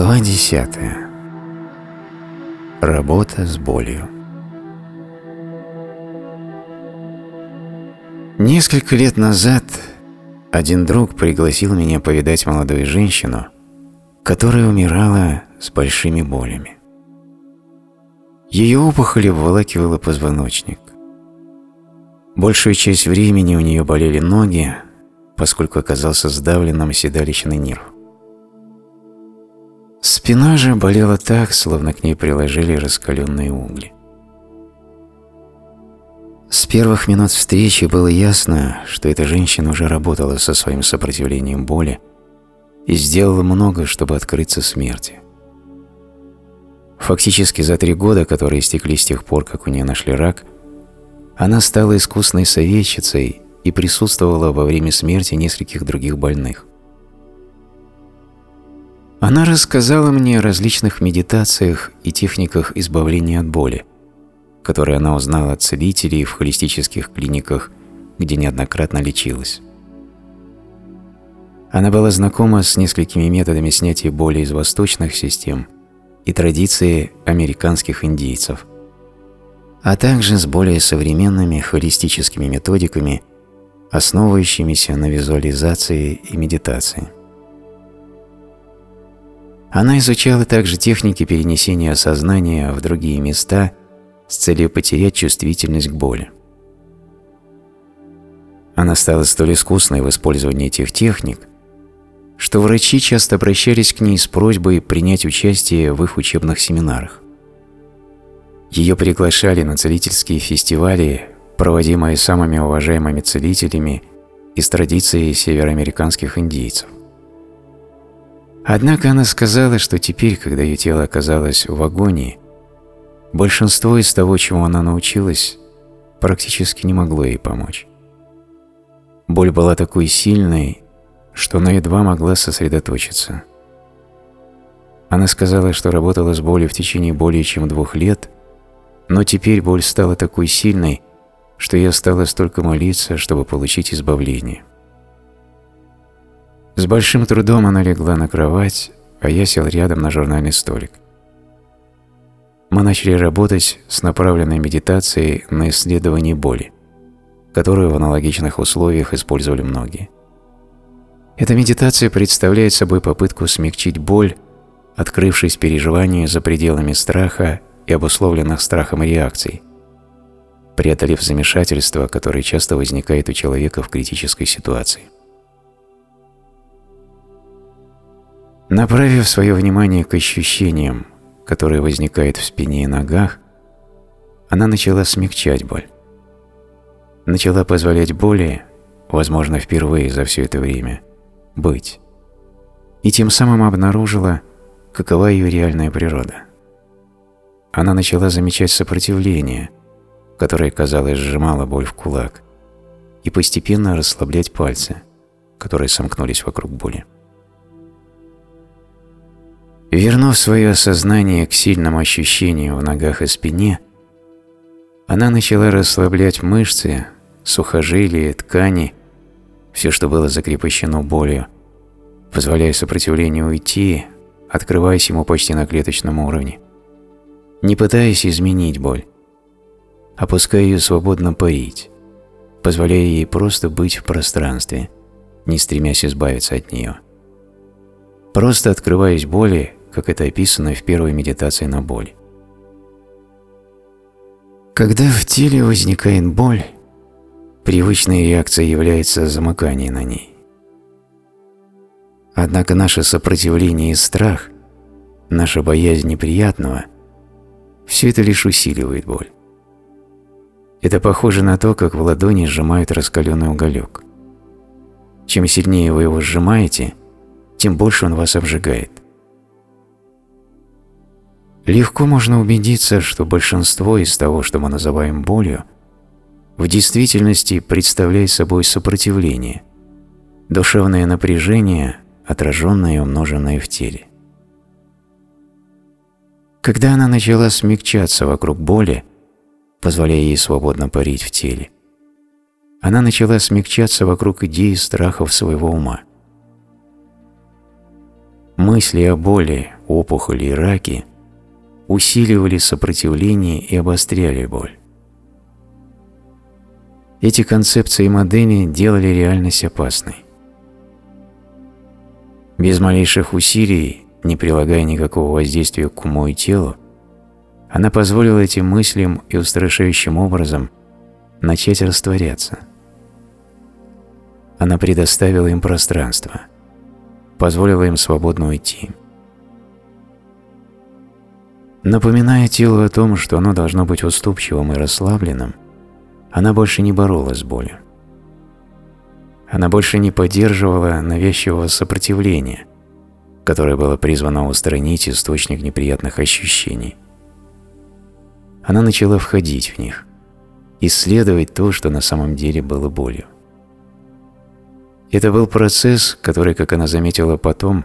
Глава 10. Работа с болью. Несколько лет назад один друг пригласил меня повидать молодую женщину, которая умирала с большими болями. Ее опухоль обволакивала позвоночник. Большую часть времени у нее болели ноги, поскольку оказался сдавленным седалищный нерв. Спина же болела так, словно к ней приложили раскаленные угли. С первых минут встречи было ясно, что эта женщина уже работала со своим сопротивлением боли и сделала много, чтобы открыться смерти. Фактически за три года, которые истекли с тех пор, как у нее нашли рак, она стала искусной советчицей и присутствовала во время смерти нескольких других больных. Она рассказала мне о различных медитациях и техниках избавления от боли, которые она узнала от целителей в холистических клиниках, где неоднократно лечилась. Она была знакома с несколькими методами снятия боли из восточных систем и традиции американских индейцев, а также с более современными холистическими методиками, основывающимися на визуализации и медитации. Она изучала также техники перенесения сознания в другие места с целью потерять чувствительность к боли. Она стала столь искусной в использовании этих техник, что врачи часто обращались к ней с просьбой принять участие в их учебных семинарах. Ее приглашали на целительские фестивали, проводимые самыми уважаемыми целителями из традиции североамериканских индейцев. Однако она сказала, что теперь, когда ее тело оказалось в агонии, большинство из того, чему она научилась, практически не могло ей помочь. Боль была такой сильной, что она едва могла сосредоточиться. Она сказала, что работала с болью в течение более чем двух лет, но теперь боль стала такой сильной, что ей осталось только молиться, чтобы получить избавление. С большим трудом она легла на кровать, а я сел рядом на журнальный столик. Мы начали работать с направленной медитацией на исследование боли, которую в аналогичных условиях использовали многие. Эта медитация представляет собой попытку смягчить боль, открывшись переживанию за пределами страха и обусловленных страхом реакций, преодолев замешательство, которое часто возникает у человека в критической ситуации. Направив свое внимание к ощущениям, которые возникают в спине и ногах, она начала смягчать боль. Начала позволять боли, возможно, впервые за все это время, быть. И тем самым обнаружила, какова ее реальная природа. Она начала замечать сопротивление, которое, казалось, сжимало боль в кулак, и постепенно расслаблять пальцы, которые сомкнулись вокруг боли. Вернув свое сознание к сильным ощущениям в ногах и спине, она начала расслаблять мышцы, сухожилия, ткани, все, что было закрепощено болью, позволяя сопротивлению уйти, открываясь ему почти на клеточном уровне, не пытаясь изменить боль, опуская ее свободно парить, позволяя ей просто быть в пространстве, не стремясь избавиться от нее. Просто открываясь боли, как это описано в первой медитации на боль. Когда в теле возникает боль, привычной реакцией является замыкание на ней. Однако наше сопротивление и страх, наша боязнь неприятного – все это лишь усиливает боль. Это похоже на то, как в ладони сжимают раскаленный уголек. Чем сильнее вы его сжимаете, тем больше он вас обжигает. Легко можно убедиться, что большинство из того, что мы называем болью, в действительности представляет собой сопротивление, душевное напряжение, отраженное и умноженное в теле. Когда она начала смягчаться вокруг боли, позволяя ей свободно парить в теле, она начала смягчаться вокруг идеи страхов своего ума. Мысли о боли, опухоли и раки усиливали сопротивление и обостряли боль. Эти концепции и модели делали реальность опасной. Без малейших усилий, не прилагая никакого воздействия к уму и телу, она позволила этим мыслям и устрашающим образом начать растворяться. Она предоставила им пространство, позволила им свободно уйти. Напоминая телу о том, что оно должно быть уступчивым и расслабленным, она больше не боролась с болью. Она больше не поддерживала навязчивого сопротивления, которое было призвано устранить источник неприятных ощущений – она начала входить в них, исследовать то, что на самом деле было болью. Это был процесс, который, как она заметила потом,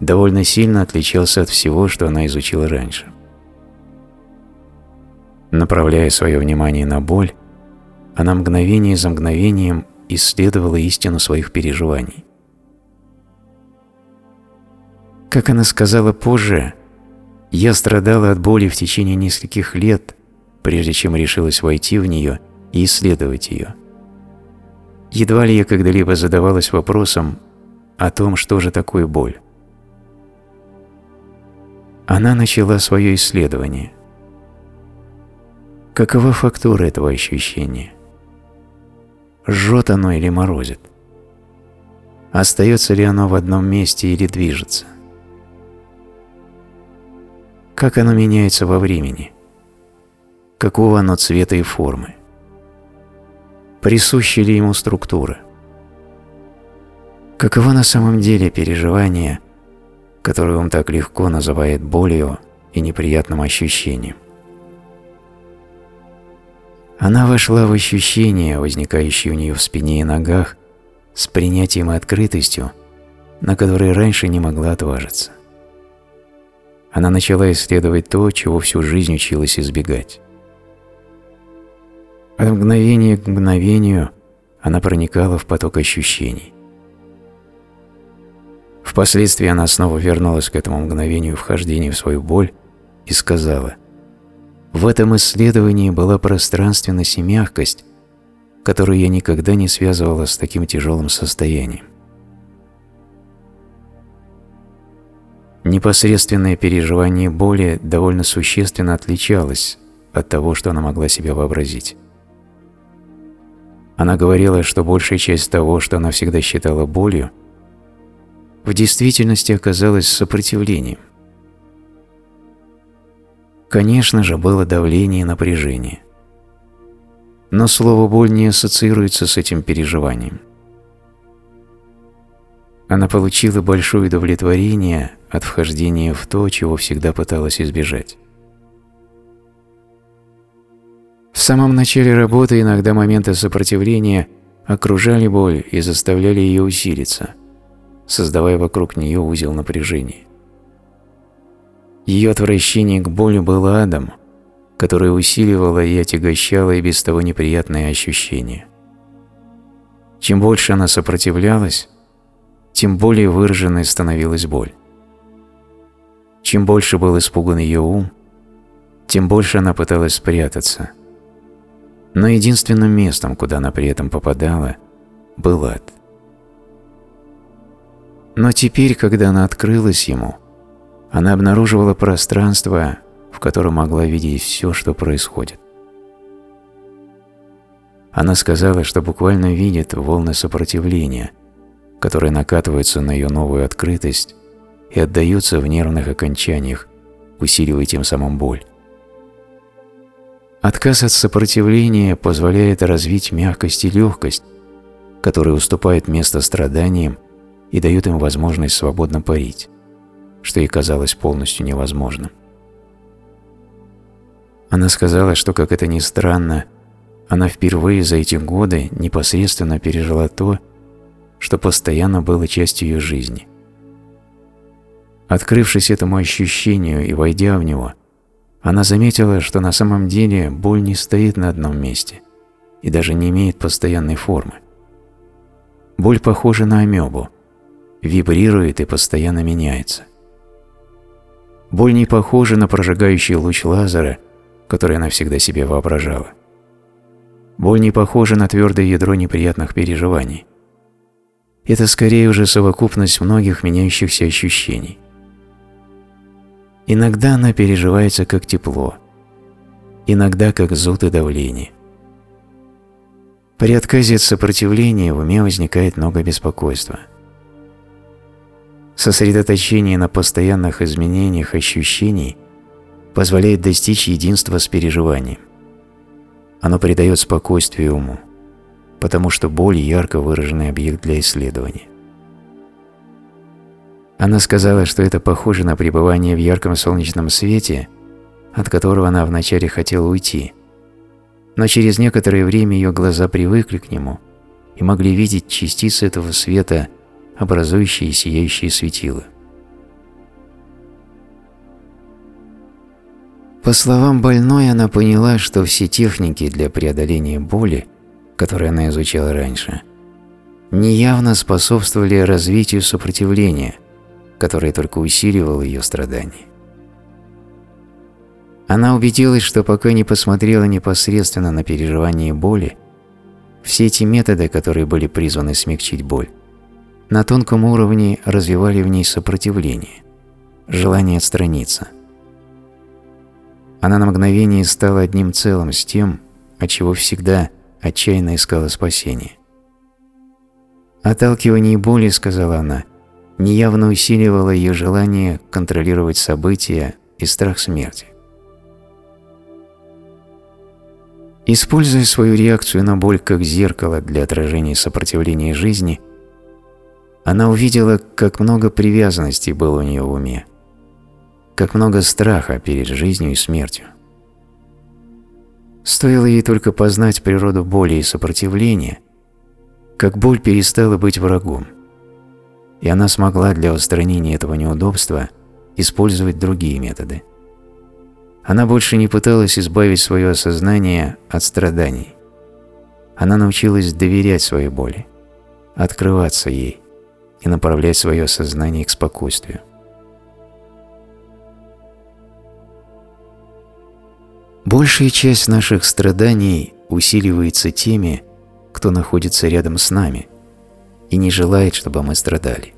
довольно сильно отличался от всего, что она изучила раньше. Направляя свое внимание на боль, она мгновение за мгновением исследовала истину своих переживаний. Как она сказала позже, я страдала от боли в течение нескольких лет, прежде чем решилась войти в нее и исследовать ее. Едва ли я когда-либо задавалась вопросом о том, что же такое боль. Она начала свое исследование. Какова фактура этого ощущения? Жжет оно или морозит? Остается ли оно в одном месте или движется? Как оно меняется во времени? Какого оно цвета и формы? Присуща ли ему структура? Каково на самом деле переживание, которое он так легко называет болью и неприятным ощущением? Она вошла в ощущения, возникающие у нее в спине и ногах, с принятием и открытостью, на которые раньше не могла отважиться она начала исследовать то, чего всю жизнь училась избегать. От мгновения к мгновению она проникала в поток ощущений. Впоследствии она снова вернулась к этому мгновению вхождения в свою боль и сказала, «В этом исследовании была пространственность и мягкость, которую я никогда не связывала с таким тяжелым состоянием. Непосредственное переживание боли довольно существенно отличалось от того, что она могла себе вообразить. Она говорила, что большая часть того, что она всегда считала болью, в действительности оказалась сопротивлением. Конечно же, было давление и напряжение. Но слово «боль» не ассоциируется с этим переживанием. Она получила большое удовлетворение от вхождения в то, чего всегда пыталась избежать. В самом начале работы иногда моменты сопротивления окружали боль и заставляли ее усилиться, создавая вокруг нее узел напряжения. Ее отвращение к боли было адом, которое усиливало и отягощало и без того неприятные ощущения. Чем больше она сопротивлялась, тем более выраженной становилась боль. Чем больше был испуган ее ум, тем больше она пыталась спрятаться. Но единственным местом, куда она при этом попадала, был ад. Но теперь, когда она открылась ему, она обнаруживала пространство, в котором могла видеть все, что происходит. Она сказала, что буквально видит волны сопротивления, которые накатываются на ее новую открытость и отдаются в нервных окончаниях, усиливая тем самым боль. Отказ от сопротивления позволяет развить мягкость и легкость, которые уступают место страданиям и дают им возможность свободно парить, что и казалось полностью невозможным. Она сказала, что, как это ни странно, она впервые за эти годы непосредственно пережила то, что постоянно было частью ее жизни – Открывшись этому ощущению и войдя в него, она заметила, что на самом деле боль не стоит на одном месте и даже не имеет постоянной формы. Боль похожа на амебу, вибрирует и постоянно меняется. Боль не похожа на прожигающий луч лазера, который она всегда себе воображала. Боль не похожа на твердое ядро неприятных переживаний. Это скорее уже совокупность многих меняющихся ощущений. Иногда она переживается как тепло, иногда как зуд и давление. При отказе от сопротивления в уме возникает много беспокойства. Сосредоточение на постоянных изменениях ощущений позволяет достичь единства с переживанием. Оно придает спокойствие уму, потому что боль – ярко выраженный объект для исследования. Она сказала, что это похоже на пребывание в ярком солнечном свете, от которого она вначале хотела уйти – но через некоторое время ее глаза привыкли к нему и могли видеть частицы этого света, образующие сияющие светила. По словам больной, она поняла, что все техники для преодоления боли, которые она изучала раньше, неявно способствовали развитию сопротивления, которое только усиливало ее страдания. Она убедилась, что пока не посмотрела непосредственно на переживание боли, все эти методы, которые были призваны смягчить боль, на тонком уровне развивали в ней сопротивление, желание отстраниться. Она на мгновение стала одним целым с тем, от чего всегда отчаянно искала спасения. Отталкивание боли, сказала она, неявно усиливало ее желание контролировать события и страх смерти. Используя свою реакцию на боль как зеркало для отражения сопротивления жизни, она увидела, как много привязанностей было у нее в уме, как много страха перед жизнью и смертью. Стоило ей только познать природу боли и сопротивления, как боль перестала быть врагом, и она смогла для устранения этого неудобства использовать другие методы – она больше не пыталась избавить свое сознание от страданий. Она научилась доверять своей боли, открываться ей и направлять свое сознание к спокойствию. Большая часть наших страданий усиливается теми, кто находится рядом с нами и не желает, чтобы мы страдали.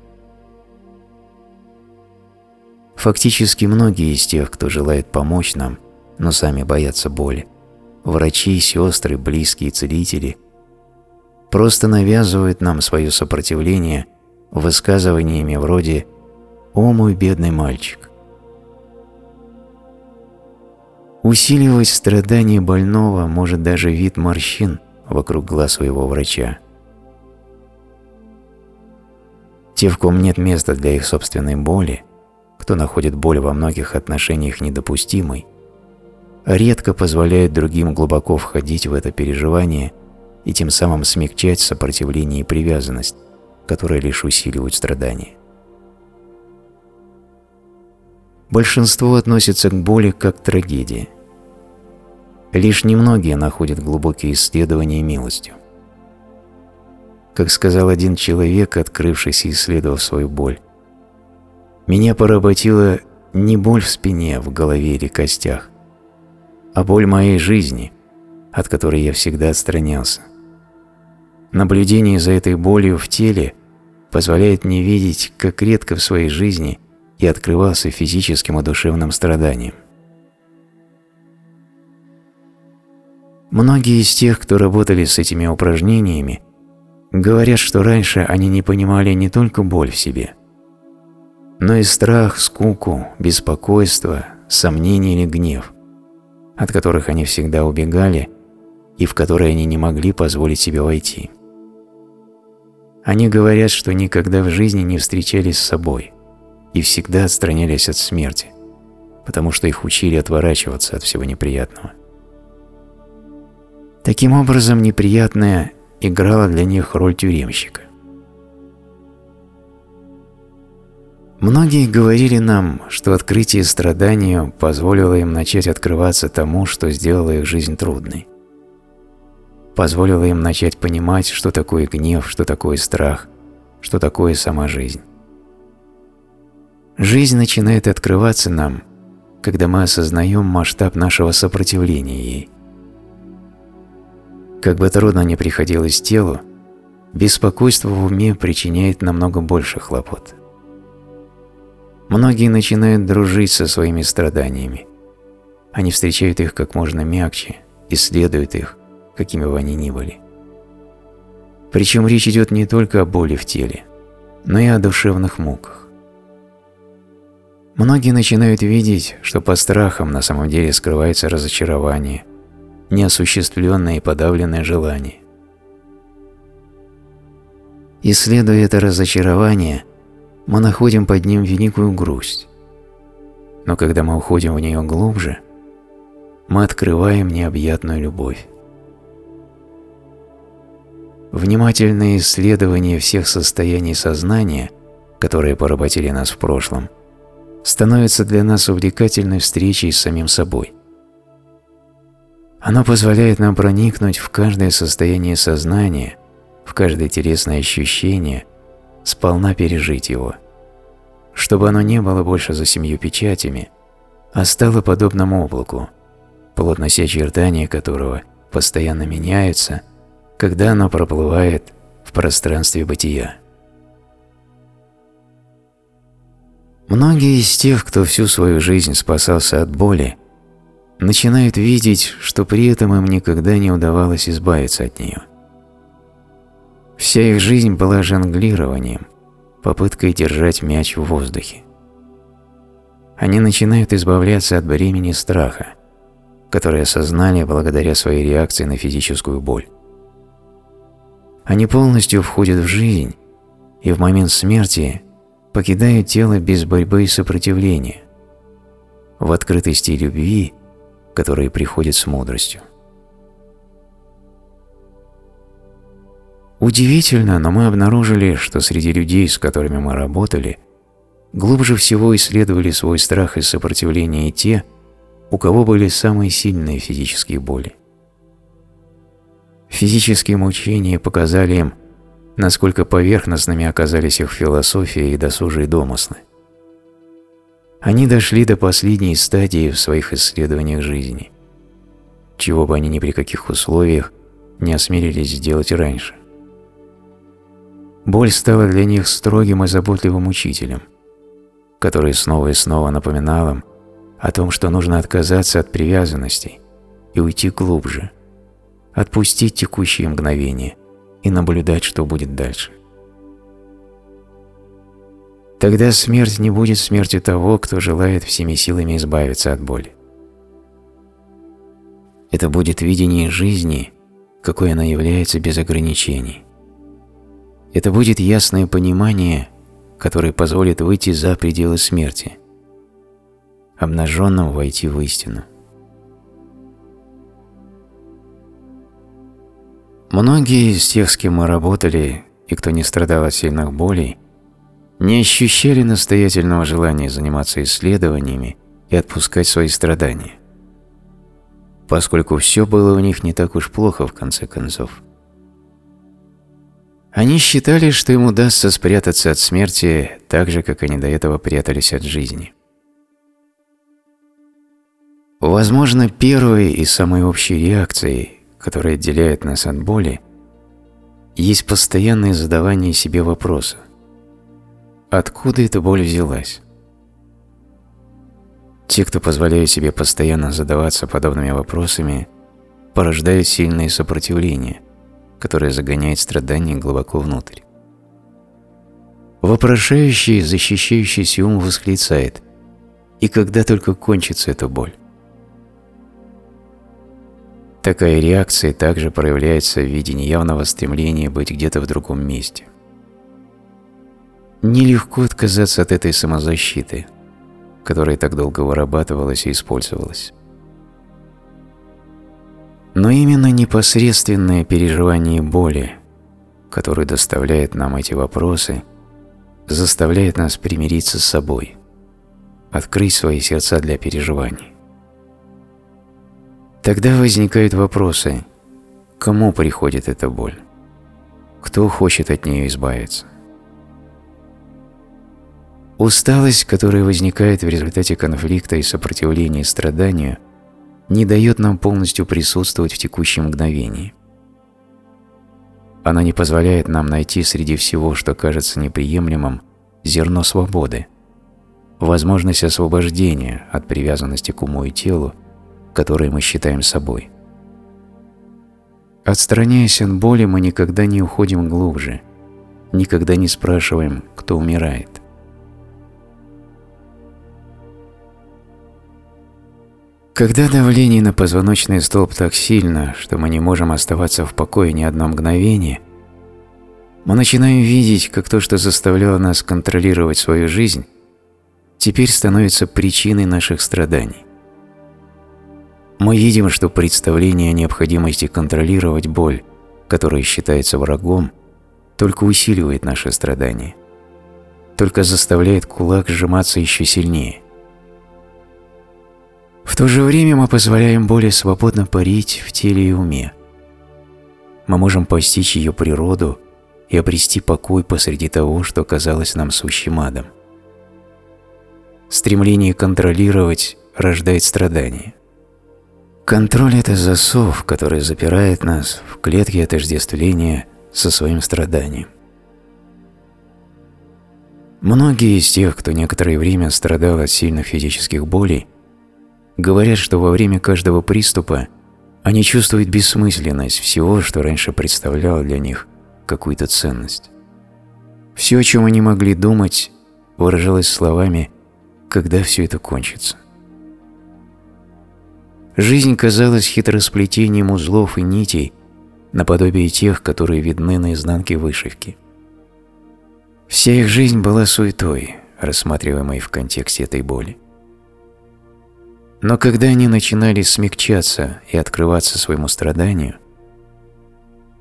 Фактически многие из тех, кто желает помочь нам, но сами боятся боли, врачи, сестры, близкие, целители, просто навязывают нам свое сопротивление высказываниями вроде «О мой бедный мальчик». Усиливать страдания больного может даже вид морщин вокруг глаз своего врача. Те, в ком нет места для их собственной боли, кто находит боль во многих отношениях недопустимой, редко позволяет другим глубоко входить в это переживание и тем самым смягчать сопротивление и привязанность, которые лишь усиливают страдания. Большинство относится к боли как к трагедии. Лишь немногие находят глубокие исследования милостью. Как сказал один человек, открывшийся и исследовав свою боль, меня поработила не боль в спине, в голове или костях, а боль моей жизни, от которой я всегда отстранялся. Наблюдение за этой болью в теле позволяет мне видеть, как редко в своей жизни я открывался физическим и душевным страданием. Многие из тех, кто работали с этими упражнениями, говорят, что раньше они не понимали не только боль в себе – но и страх, скуку, беспокойство, сомнение или гнев, от которых они всегда убегали и в которые они не могли позволить себе войти. Они говорят, что никогда в жизни не встречались с собой и всегда отстранялись от смерти, потому что их учили отворачиваться от всего неприятного. Таким образом, неприятное играло для них роль тюремщика. Многие говорили нам, что открытие страданию позволило им начать открываться тому, что сделало их жизнь трудной. Позволило им начать понимать, что такое гнев, что такое страх, что такое сама жизнь. Жизнь начинает открываться нам, когда мы осознаем масштаб нашего сопротивления ей. Как бы трудно ни приходилось телу, беспокойство в уме причиняет намного больше хлопот. Многие начинают дружить со своими страданиями. Они встречают их как можно мягче, исследуют их, какими бы они ни были. Причем речь идет не только о боли в теле, но и о душевных муках. Многие начинают видеть, что по страхам на самом деле скрывается разочарование, неосуществленное и подавленное желание. Исследуя это разочарование, мы находим под ним великую грусть. Но когда мы уходим в нее глубже, мы открываем необъятную любовь. Внимательное исследование всех состояний сознания, которые поработили нас в прошлом, становится для нас увлекательной встречей с самим собой. Оно позволяет нам проникнуть в каждое состояние сознания, в каждое телесное ощущение, сполна пережить его, чтобы оно не было больше за семью печатями, а стало подобным облаку, плотность очертания которого постоянно меняются – когда оно проплывает в пространстве бытия. Многие из тех, кто всю свою жизнь спасался от боли, начинают видеть, что при этом им никогда не удавалось избавиться от нее. Вся их жизнь была жонглированием, попыткой держать мяч в воздухе. Они начинают избавляться от бремени страха, которое осознали благодаря своей реакции на физическую боль. Они полностью входят в жизнь и в момент смерти покидают тело без борьбы и сопротивления, в открытости любви, которая приходит с мудростью. Удивительно, но мы обнаружили, что среди людей, с которыми мы работали, глубже всего исследовали свой страх и сопротивление те, у кого были самые сильные физические боли. Физические мучения показали им, насколько поверхностными оказались их философия и досужие домыслы. Они дошли до последней стадии в своих исследованиях жизни, чего бы они ни при каких условиях не осмелились сделать раньше. Боль стала для них строгим и заботливым учителем, который снова и снова напоминал им о том, что нужно отказаться от привязанностей и уйти глубже – отпустить текущие мгновения и наблюдать, что будет дальше. Тогда смерть не будет смертью того, кто желает всеми силами избавиться от боли. Это будет видение жизни, какой она является без ограничений. Это будет ясное понимание, которое позволит выйти за пределы смерти, обнаженным войти в истину. Многие из тех, с кем мы работали и кто не страдал от сильных болей, не ощущали настоятельного желания заниматься исследованиями и отпускать свои страдания, поскольку все было у них не так уж плохо в конце концов. Они считали, что им удастся спрятаться от смерти так же, как они до этого прятались от жизни. Возможно, первой и самой общей реакцией которое отделяет нас от боли, есть постоянное задавание себе вопроса «Откуда эта боль взялась?» Те, кто позволяет себе постоянно задаваться подобными вопросами, порождают сильное сопротивление, которое загоняет страдания глубоко внутрь. Вопрошающий, защищающийся ум восклицает «И когда только кончится эта боль?» Такая реакция также проявляется в виде неявного стремления быть где-то в другом месте. Нелегко отказаться от этой самозащиты, которая так долго вырабатывалась и использовалась. Но именно непосредственное переживание боли, которое доставляет нам эти вопросы, заставляет нас примириться с собой, открыть свои сердца для переживаний. Тогда возникают вопросы, кому приходит эта боль? Кто хочет от нее избавиться? Усталость, которая возникает в результате конфликта и сопротивления страданию, не дает нам полностью присутствовать в текущем мгновении. Она не позволяет нам найти среди всего, что кажется неприемлемым, зерно свободы, возможность освобождения от привязанности к уму и телу, которые мы считаем собой. Отстраняясь от боли, мы никогда не уходим глубже, никогда не спрашиваем, кто умирает. Когда давление на позвоночный столб так сильно, что мы не можем оставаться в покое ни одно мгновение, мы начинаем видеть, как то, что заставляло нас контролировать свою жизнь, теперь становится причиной наших страданий. Мы видим, что представление о необходимости контролировать боль, которая считается врагом, только усиливает наши страдания, только заставляет кулак сжиматься еще сильнее – в то же время мы позволяем боли свободно парить в теле и уме. Мы можем постичь ее природу и обрести покой посреди того, что казалось нам сущим адом. Стремление контролировать рождает страдания. Контроль – это засов, который запирает нас в клетке отождествления со своим страданием. Многие из тех, кто некоторое время страдал от сильных физических болей, Говорят, что во время каждого приступа они чувствуют бессмысленность всего, что раньше представляло для них какую-то ценность. Все, о чем они могли думать, выражалось словами «когда все это кончится». Жизнь казалась хитросплетением узлов и нитей, наподобие тех, которые видны на изнанке вышивки. Вся их жизнь была суетой, рассматриваемой в контексте этой боли. Но когда они начинали смягчаться и открываться своему страданию,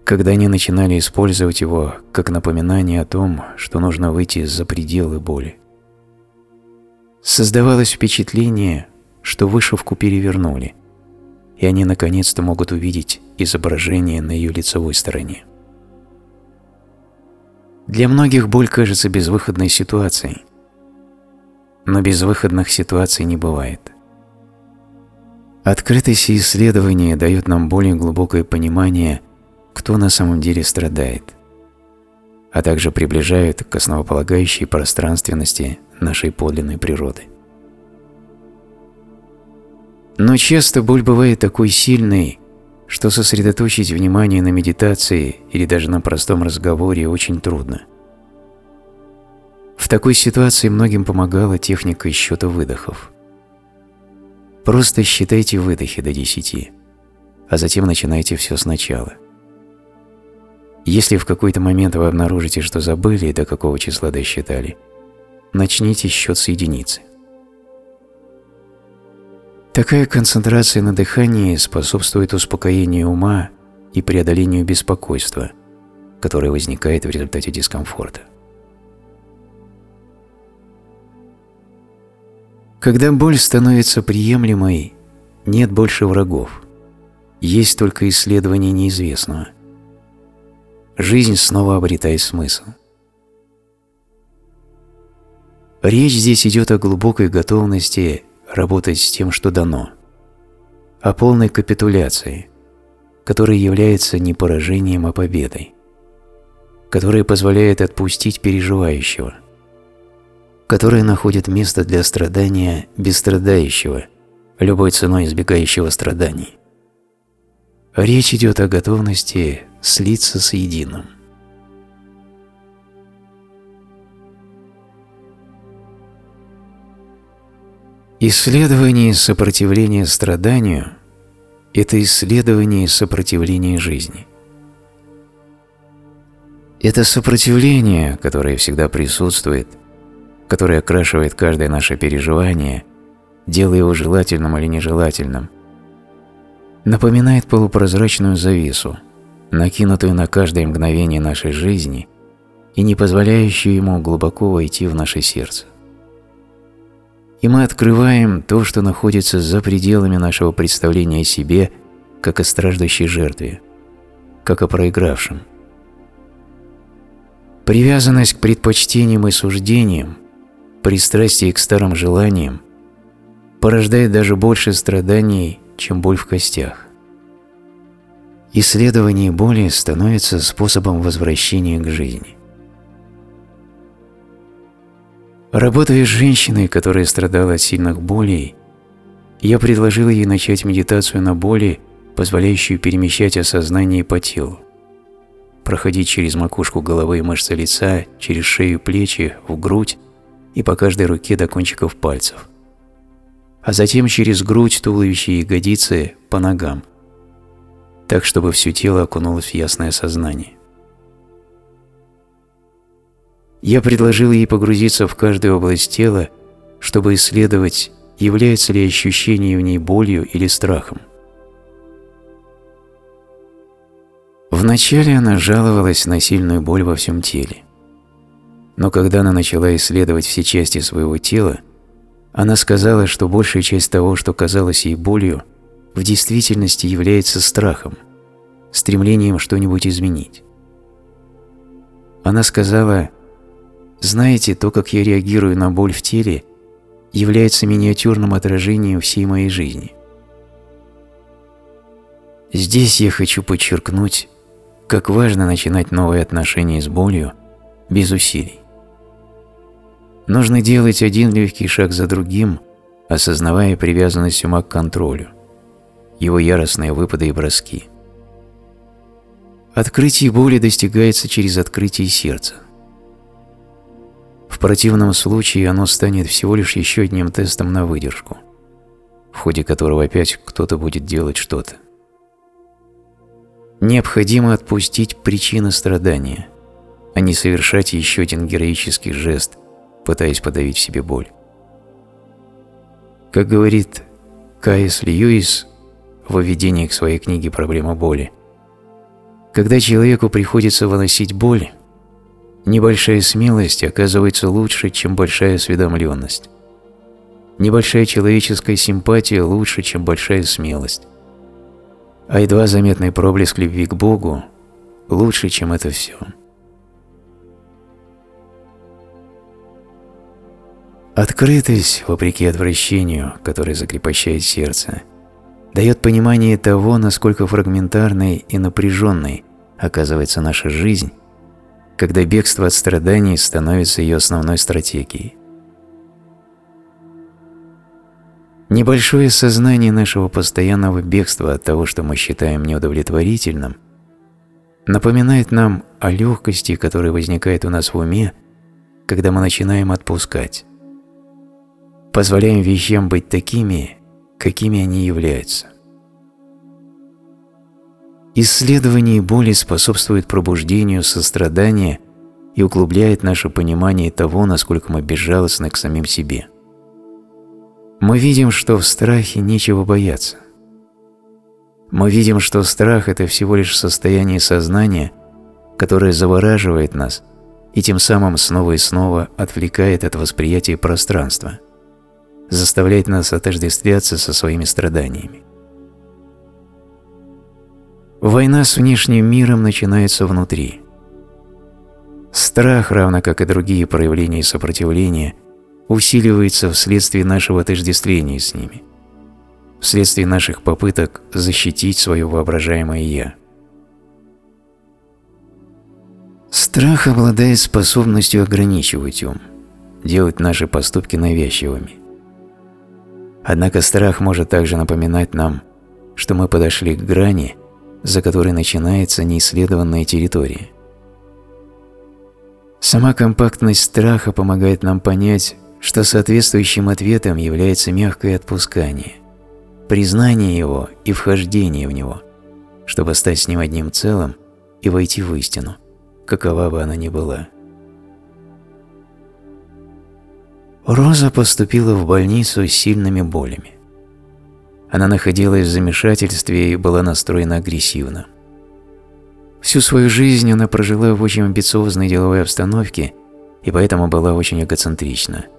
когда они начинали использовать его как напоминание о том, что нужно выйти за пределы боли, создавалось впечатление, что вышивку перевернули, и они наконец-то могут увидеть изображение на ее лицевой стороне. Для многих боль кажется безвыходной ситуацией, но безвыходных ситуаций не бывает – Открытость и исследование дают нам более глубокое понимание, кто на самом деле страдает, а также приближают к основополагающей пространственности нашей подлинной природы. Но часто боль бывает такой сильной, что сосредоточить внимание на медитации или даже на простом разговоре очень трудно. В такой ситуации многим помогала техника счета выдохов. Просто считайте выдохи до 10, а затем начинайте все сначала. Если в какой-то момент вы обнаружите, что забыли, до какого числа досчитали, начните счет с единицы. Такая концентрация на дыхании способствует успокоению ума и преодолению беспокойства, которое возникает в результате дискомфорта. Когда боль становится приемлемой, нет больше врагов. Есть только исследование неизвестного. Жизнь снова обретает смысл. Речь здесь идет о глубокой готовности работать с тем, что дано, о полной капитуляции, которая является не поражением, а победой, которая позволяет отпустить переживающего – которое находит место для страдания бесстрadaющего, любой ценой избегающего страданий. Речь идет о готовности слиться с единым. Исследование сопротивления страданию – это исследование сопротивления жизни. Это сопротивление, которое всегда присутствует – который окрашивает каждое наше переживание, делая его желательным или нежелательным, напоминает полупрозрачную завесу, накинутую на каждое мгновение нашей жизни и не позволяющую ему глубоко войти в наше сердце. И мы открываем то, что находится за пределами нашего представления о себе, как о страждущей жертве, как о проигравшем. Привязанность к предпочтениям и суждениям пристрастие к старым желаниям порождает даже больше страданий, чем боль в костях. Исследование боли становится способом возвращения к жизни. Работая с женщиной, которая страдала от сильных болей, я предложил ей начать медитацию на боли, позволяющую перемещать осознание по телу. Проходить через макушку головы и мышцы лица, через шею, плечи, в грудь и по каждой руке до кончиков пальцев. А затем через грудь, туловище и ягодицы по ногам, так чтобы все тело окунулось в ясное сознание. Я предложил ей погрузиться в каждую область тела, чтобы исследовать, является ли ощущение в ней болью или страхом. Вначале она жаловалась на сильную боль во всем теле. Но когда она начала исследовать все части своего тела, она сказала, что большая часть того, что казалось ей болью, в действительности является страхом, стремлением что-нибудь изменить. Она сказала, «Знаете, то, как я реагирую на боль в теле, является миниатюрным отражением всей моей жизни». Здесь я хочу подчеркнуть, как важно начинать новые отношения с болью без усилий. Нужно делать один легкий шаг за другим, осознавая привязанность ума к контролю, его яростные выпады и броски. Открытие боли достигается через открытие сердца. В противном случае оно станет всего лишь еще одним тестом на выдержку, в ходе которого опять кто-то будет делать что-то. Необходимо отпустить причины страдания, а не совершать еще один героический жест, пытаясь подавить себе боль. Как говорит Каис Льюис в введении к своей книге «Проблема боли», когда человеку приходится выносить боль, небольшая смелость оказывается лучше, чем большая осведомленность. Небольшая человеческая симпатия лучше, чем большая смелость а едва заметный проблеск любви к Богу лучше, чем это все. Открытость, вопреки отвращению, которое закрепощает сердце, дает понимание того, насколько фрагментарной и напряженной оказывается наша жизнь, когда бегство от страданий становится ее основной стратегией. Небольшое сознание нашего постоянного бегства от того, что мы считаем неудовлетворительным, напоминает нам о легкости, которая возникает у нас в уме, когда мы начинаем отпускать. Позволяем вещам быть такими, какими они являются. Исследование боли способствует пробуждению сострадания и углубляет наше понимание того, насколько мы безжалостны к самим себе. Мы видим, что в страхе нечего бояться. Мы видим, что страх – это всего лишь состояние сознания, которое завораживает нас и тем самым снова и снова отвлекает от восприятия пространства, заставляет нас отождествляться со своими страданиями. Война с внешним миром начинается внутри. Страх, равно как и другие проявления сопротивления – усиливается вследствие нашего отождествления с ними, вследствие наших попыток защитить свое воображаемое «я». Страх обладает способностью ограничивать ум, делать наши поступки навязчивыми. Однако страх может также напоминать нам, что мы подошли к грани, за которой начинается неисследованная территория. Сама компактность страха помогает нам понять, что соответствующим ответом является мягкое отпускание, признание его и вхождение в него, чтобы стать с ним одним целым и войти в истину, какова бы она ни была. Роза поступила в больницу с сильными болями. Она находилась в замешательстве и была настроена агрессивно. Всю свою жизнь она прожила в очень амбициозной деловой обстановке и поэтому была очень эгоцентрична –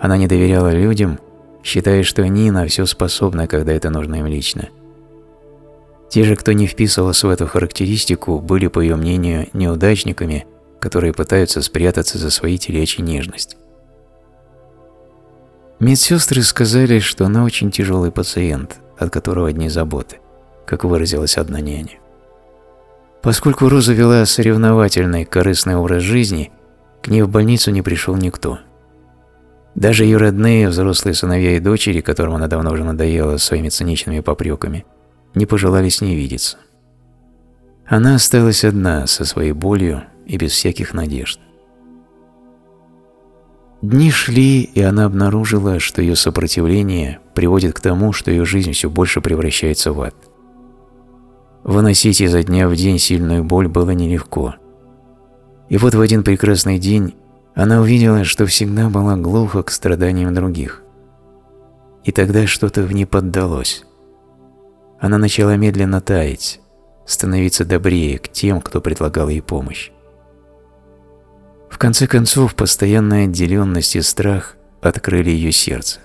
она не доверяла людям, считая, что они на все способны, когда это нужно им лично. Те же, кто не вписывался в эту характеристику, были, по ее мнению, неудачниками, которые пытаются спрятаться за своей телячьей нежность. Медсестры сказали, что она очень тяжелый пациент, от которого одни заботы, как выразилась одна няня. Поскольку Роза вела соревновательный, корыстный образ жизни, к ней в больницу не пришел никто. Даже ее родные, взрослые сыновья и дочери, которым она давно уже надоела своими циничными попреками, не пожелали с ней видеться. Она осталась одна со своей болью и без всяких надежд. Дни шли, и она обнаружила, что ее сопротивление приводит к тому, что ее жизнь все больше превращается в ад. Выносить изо дня в день сильную боль было нелегко. И вот в один прекрасный день она увидела, что всегда была глуха к страданиям других. И тогда что-то в ней поддалось. Она начала медленно таять, становиться добрее к тем, кто предлагал ей помощь. В конце концов, постоянная отделенность и страх открыли ее сердце.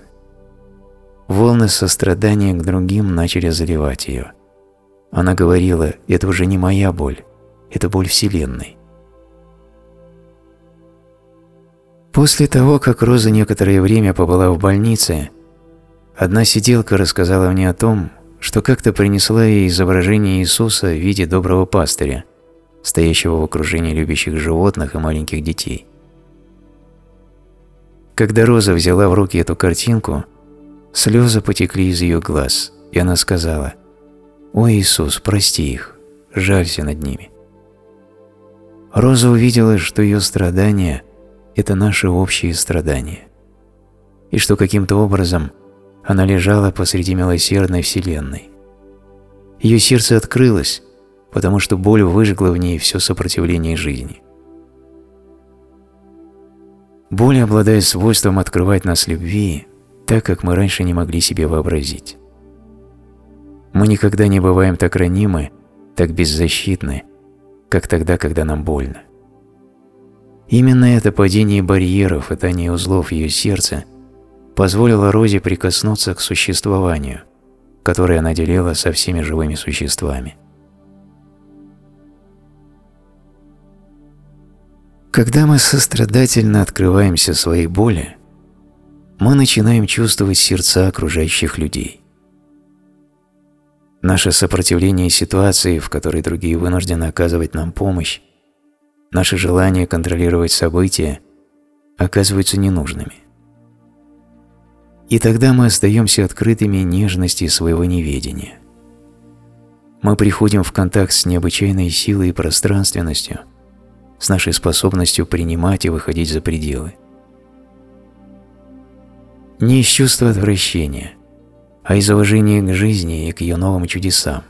Волны сострадания к другим начали заливать ее. Она говорила, это уже не моя боль, это боль Вселенной. После того, как Роза некоторое время побыла в больнице, одна сиделка рассказала мне о том, что как-то принесла ей изображение Иисуса в виде доброго пастыря, стоящего в окружении любящих животных и маленьких детей. Когда Роза взяла в руки эту картинку, слезы потекли из ее глаз, и она сказала «О Иисус, прости их, жалься над ними». Роза увидела, что ее страдания – это наши общие страдания. И что каким-то образом она лежала посреди милосердной Вселенной. Ее сердце открылось, потому что боль выжгла в ней все сопротивление жизни. Боль обладает свойством открывать нас любви, так как мы раньше не могли себе вообразить. Мы никогда не бываем так ранимы, так беззащитны, как тогда, когда нам больно. Именно это падение барьеров и тание узлов ее сердца позволило Розе прикоснуться к существованию, которое она делила со всеми живыми существами. Когда мы сострадательно открываемся своей боли, мы начинаем чувствовать сердца окружающих людей. Наше сопротивление ситуации, в которой другие вынуждены оказывать нам помощь, наши желания контролировать события оказываются ненужными. И тогда мы остаемся открытыми нежности своего неведения. Мы приходим в контакт с необычайной силой и пространственностью, с нашей способностью принимать и выходить за пределы. Не из чувства отвращения, а из уважения к жизни и к ее новым чудесам,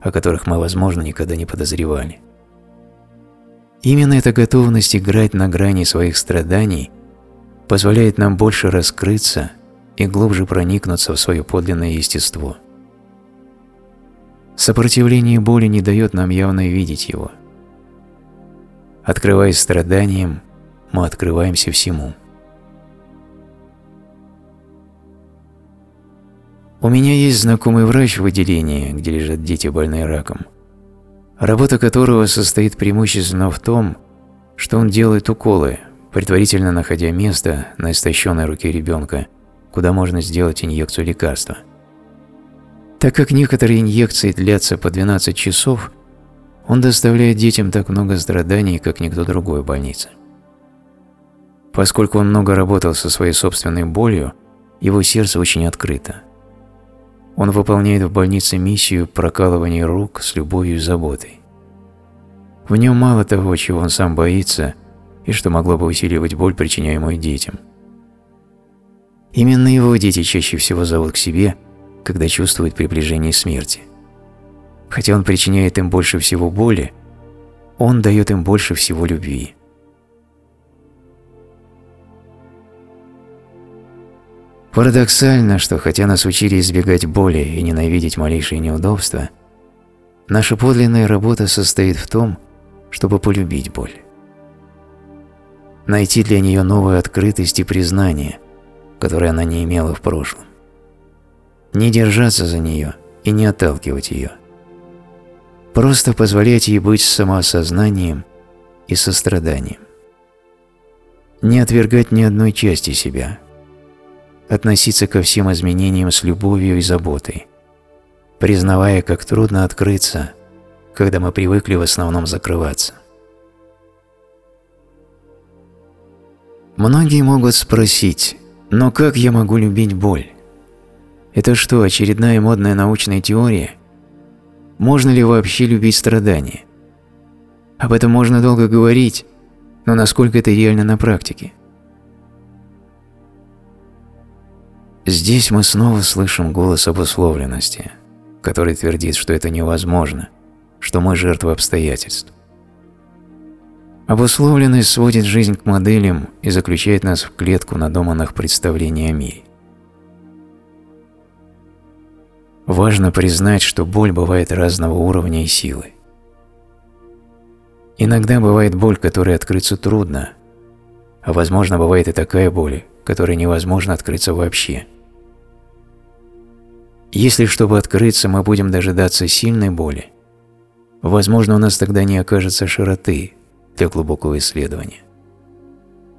о которых мы, возможно, никогда не подозревали. Именно эта готовность играть на грани своих страданий позволяет нам больше раскрыться и глубже проникнуться в свое подлинное естество. Сопротивление боли не дает нам явно видеть его. Открываясь страданием, мы открываемся всему. У меня есть знакомый врач в отделении, где лежат дети больные раком – работа которого состоит преимущественно в том, что он делает уколы, предварительно находя место на истощенной руке ребенка, куда можно сделать инъекцию лекарства. Так как некоторые инъекции длятся по 12 часов, он доставляет детям так много страданий, как никто другой в больнице. Поскольку он много работал со своей собственной болью, его сердце очень открыто. Он выполняет в больнице миссию прокалывания рук с любовью и заботой. В нем мало того, чего он сам боится, и что могло бы усиливать боль, причиняемую детям. Именно его дети чаще всего зовут к себе, когда чувствуют приближение смерти. Хотя он причиняет им больше всего боли, он дает им больше всего любви. Парадоксально, что хотя нас учили избегать боли и ненавидеть малейшие неудобства, наша подлинная работа состоит в том, чтобы полюбить боль. Найти для нее новую открытость и признание, которое она не имела в прошлом. Не держаться за нее и не отталкивать ее. Просто позволять ей быть самоосознанием и состраданием. Не отвергать ни одной части себя – относиться ко всем изменениям с любовью и заботой, признавая, как трудно открыться, когда мы привыкли в основном закрываться. Многие могут спросить, но как я могу любить боль? Это что, очередная модная научная теория? Можно ли вообще любить страдания? Об этом можно долго говорить, но насколько это реально на практике? Здесь мы снова слышим голос обусловленности, который твердит, что это невозможно, что мы жертвы обстоятельств. Обусловленность сводит жизнь к моделям и заключает нас в клетку надуманных представлений о мире. Важно признать, что боль бывает разного уровня и силы. Иногда бывает боль, которой открыться трудно, а возможно бывает и такая боль, которой невозможно открыться вообще. Если, чтобы открыться, мы будем дожидаться сильной боли, возможно, у нас тогда не окажется широты для глубокого исследования,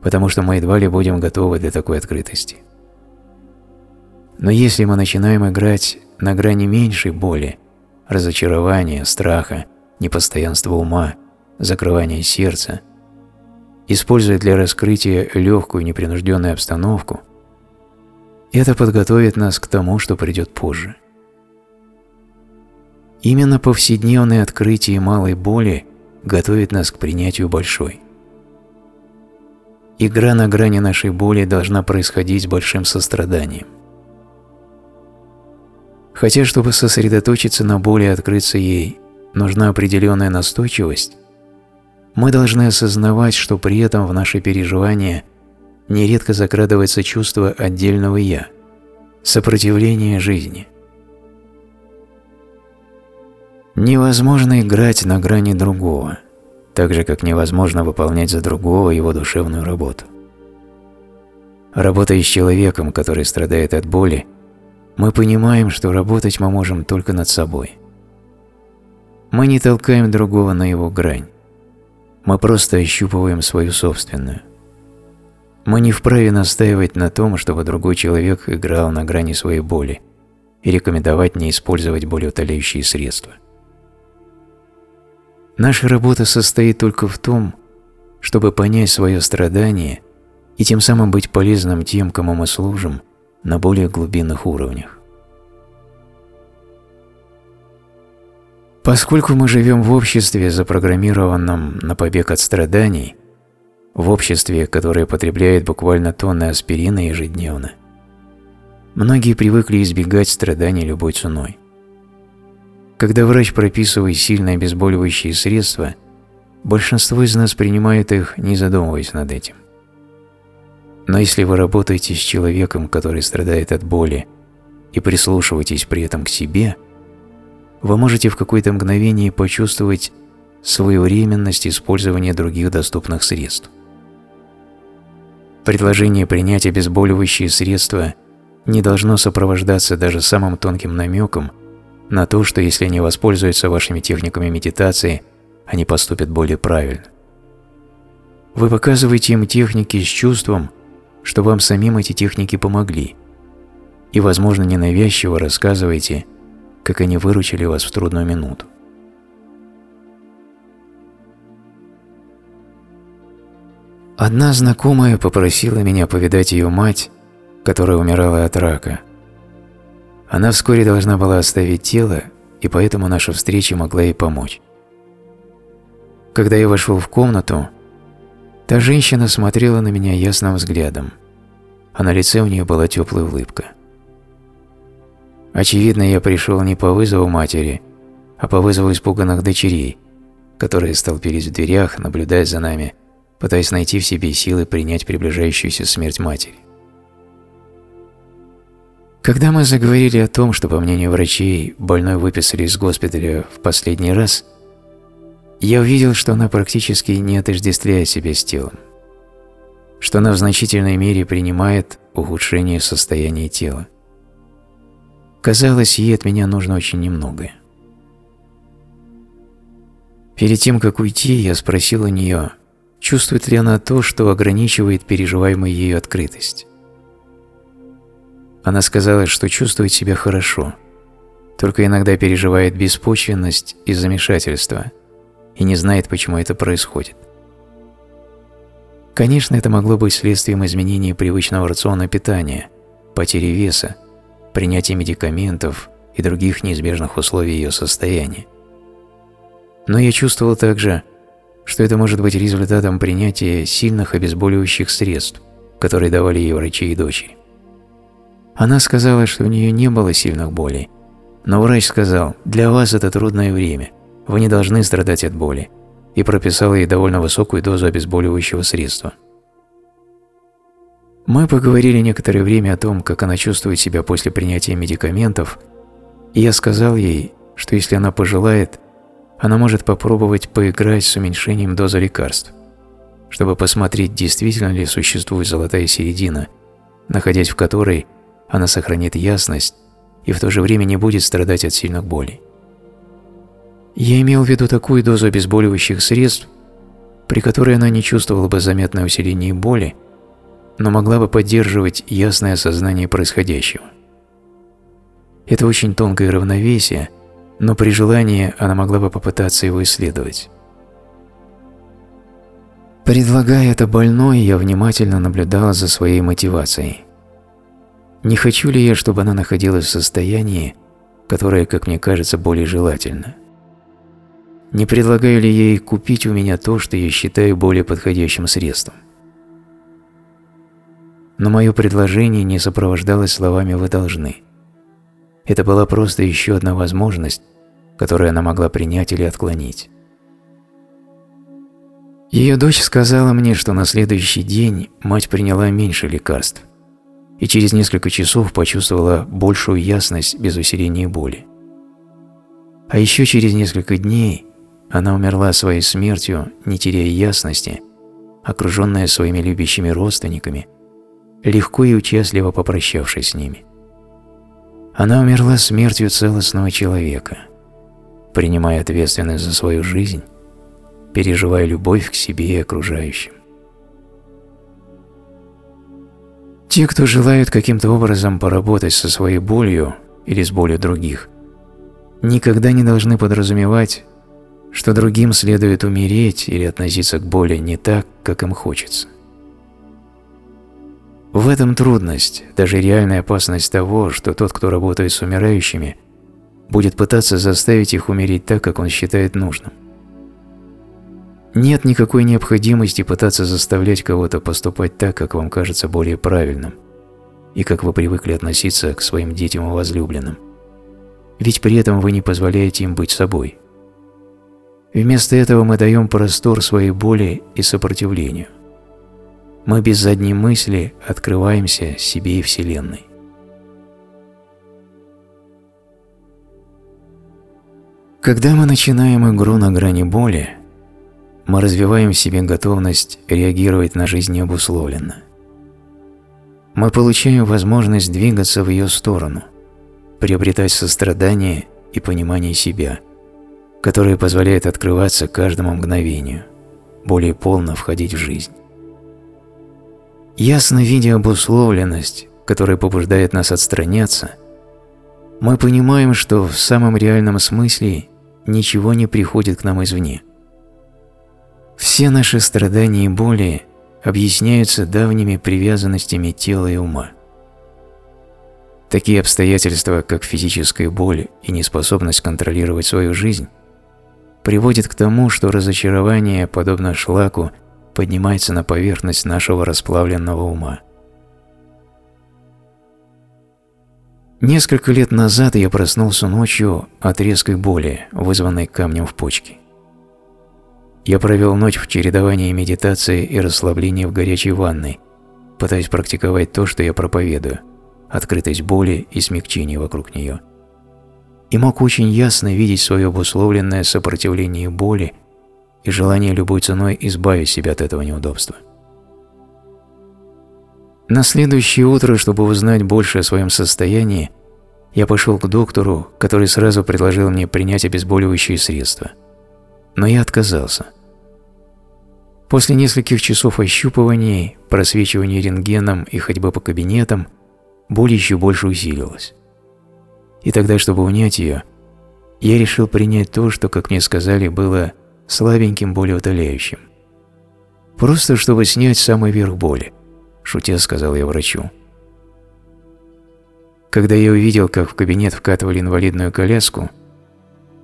потому что мы едва ли будем готовы для такой открытости. Но если мы начинаем играть на грани меньшей боли, разочарования, страха, непостоянства ума, закрывания сердца, используя для раскрытия легкую непринужденную обстановку, это подготовит нас к тому, что придет позже. Именно повседневное открытие малой боли готовит нас к принятию большой. Игра на грани нашей боли должна происходить с большим состраданием. Хотя, чтобы сосредоточиться на боли и открыться ей, нужна определенная настойчивость, мы должны осознавать, что при этом в наши переживания нередко закрадывается чувство отдельного «я», сопротивление жизни. Невозможно играть на грани другого, так же, как невозможно выполнять за другого его душевную работу. Работая с человеком, который страдает от боли, мы понимаем, что работать мы можем только над собой. Мы не толкаем другого на его грань. Мы просто ощупываем свою собственную. Мы не вправе настаивать на том, чтобы другой человек играл на грани своей боли и рекомендовать не использовать болеутоляющие средства. Наша работа состоит только в том, чтобы понять свое страдание и тем самым быть полезным тем, кому мы служим, на более глубинных уровнях. Поскольку мы живем в обществе, запрограммированном на побег от страданий, в обществе, которое потребляет буквально тонны аспирина ежедневно, многие привыкли избегать страданий любой ценой. Когда врач прописывает сильные обезболивающие средства, большинство из нас принимает их, не задумываясь над этим. Но если вы работаете с человеком, который страдает от боли, и прислушиваетесь при этом к себе, вы можете в какое-то мгновение почувствовать своевременность использования других доступных средств. Предложение принять обезболивающие средства не должно сопровождаться даже самым тонким намеком на то, что если они воспользуются вашими техниками медитации, они поступят более правильно. Вы показываете им техники с чувством, что вам самим эти техники помогли, и, возможно, ненавязчиво рассказываете, как они выручили вас в трудную минуту. Одна знакомая попросила меня повидать ее мать, которая умирала от рака. Она вскоре должна была оставить тело, и поэтому наша встреча могла ей помочь. Когда я вошел в комнату, Та женщина смотрела на меня ясным взглядом, а на лице у нее была теплая улыбка. Очевидно, я пришел не по вызову матери, а по вызову испуганных дочерей, которые столпились в дверях, наблюдая за нами, пытаясь найти в себе силы принять приближающуюся смерть матери. Когда мы заговорили о том, что, по мнению врачей, больной выписали из госпиталя в последний раз – я увидел, что она практически не отождествляет себя с телом, что она в значительной мере принимает ухудшение состояния тела. Казалось, ей от меня нужно очень немногое. Перед тем, как уйти, я спросил у нее, чувствует ли она то, что ограничивает переживаемую ею открытость. Она сказала, что чувствует себя хорошо, только иногда переживает беспочвенность и замешательство и не знает, почему это происходит. Конечно, это могло быть следствием изменения привычного рациона питания, потери веса, принятия медикаментов и других неизбежных условий ее состояния. Но я чувствовал также, что это может быть результатом принятия сильных обезболивающих средств, которые давали ей врачи и дочери. Она сказала, что у нее не было сильных болей, но врач сказал, для вас это трудное время, вы не должны страдать от боли, и прописал ей довольно высокую дозу обезболивающего средства. Мы поговорили некоторое время о том, как она чувствует себя после принятия медикаментов, и я сказал ей, что если она пожелает, она может попробовать поиграть с уменьшением дозы лекарств, чтобы посмотреть, действительно ли существует золотая середина, находясь в которой она сохранит ясность и в то же время не будет страдать от сильных болей. Я имел в виду такую дозу обезболивающих средств, при которой она не чувствовала бы заметное усиление боли, но могла бы поддерживать ясное осознание происходящего. Это очень тонкое равновесие, но при желании она могла бы попытаться его исследовать. Предлагая это больной, я внимательно наблюдал за своей мотивацией. Не хочу ли я, чтобы она находилась в состоянии, которое, как мне кажется, более желательно? Не предлагаю ли ей купить у меня то, что я считаю более подходящим средством? Но мое предложение не сопровождалось словами «вы должны». Это была просто еще одна возможность, которую она могла принять или отклонить. Ее дочь сказала мне, что на следующий день мать приняла меньше лекарств и через несколько часов почувствовала большую ясность без усиления боли. А еще через несколько дней она умерла своей смертью, не теряя ясности, окруженная своими любящими родственниками, легко и участливо попрощавшись с ними. Она умерла смертью целостного человека, принимая ответственность за свою жизнь, переживая любовь к себе и окружающим. Те, кто желают каким-то образом поработать со своей болью или с болью других, никогда не должны подразумевать, что другим следует умереть или относиться к боли не так, как им хочется. В этом трудность, даже реальная опасность того, что тот, кто работает с умирающими, будет пытаться заставить их умереть так, как он считает нужным. Нет никакой необходимости пытаться заставлять кого-то поступать так, как вам кажется более правильным, и как вы привыкли относиться к своим детям и возлюбленным. Ведь при этом вы не позволяете им быть собой. Вместо этого мы даем простор своей боли и сопротивлению. Мы без задней мысли открываемся себе и Вселенной. Когда мы начинаем игру на грани боли, мы развиваем в себе готовность реагировать на жизнь необусловленно. Мы получаем возможность двигаться в ее сторону, приобретать сострадание и понимание себя – которое позволяет открываться каждому мгновению, более полно входить в жизнь. Ясно видя обусловленность, которая побуждает нас отстраняться, мы понимаем, что в самом реальном смысле ничего не приходит к нам извне. Все наши страдания и боли объясняются давними привязанностями тела и ума. Такие обстоятельства, как физическая боль и неспособность контролировать свою жизнь, приводит к тому, что разочарование, подобно шлаку, поднимается на поверхность нашего расплавленного ума. Несколько лет назад я проснулся ночью от резкой боли, вызванной камнем в почке. Я провел ночь в чередовании медитации и расслабления в горячей ванной, пытаясь практиковать то, что я проповедую – открытость боли и смягчение вокруг нее – и мог очень ясно видеть свое обусловленное сопротивление боли и желание любой ценой избавить себя от этого неудобства. На следующее утро, чтобы узнать больше о своем состоянии, я пошел к доктору, который сразу предложил мне принять обезболивающие средства. Но я отказался. После нескольких часов ощупываний, просвечивания рентгеном и ходьбы по кабинетам, боль еще больше усилилась. И тогда, чтобы унять ее, я решил принять то, что, как мне сказали, было слабеньким болеутоляющим. Просто чтобы снять самый верх боли, шутя сказал я врачу. Когда я увидел, как в кабинет вкатывали инвалидную коляску,